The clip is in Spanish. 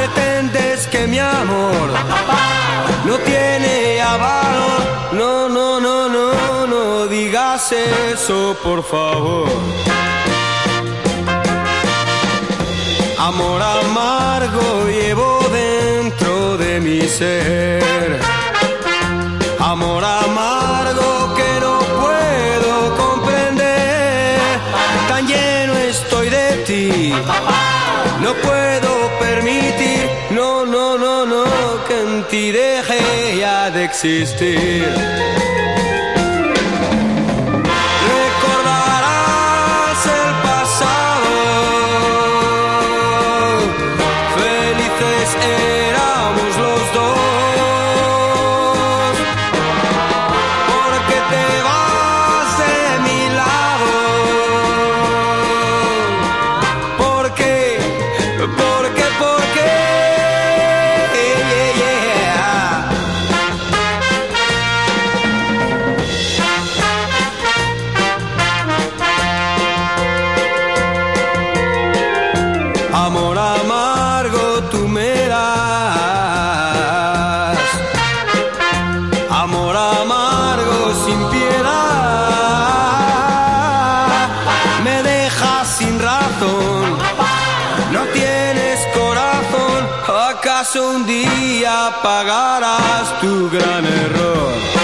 pretendes que mi amor no tiene avalo. No, no, no, no, no digas eso, por favor. Amor amargo llevo dentro de mi ser. Amor amargo que no puedo comprender. Tan lleno estoy de ti. No puedo permitir que en ti deje ya de existir. Recordarás el pasado. Felices No tienes corazón. ¿Acaso un día pagarás tu gran error?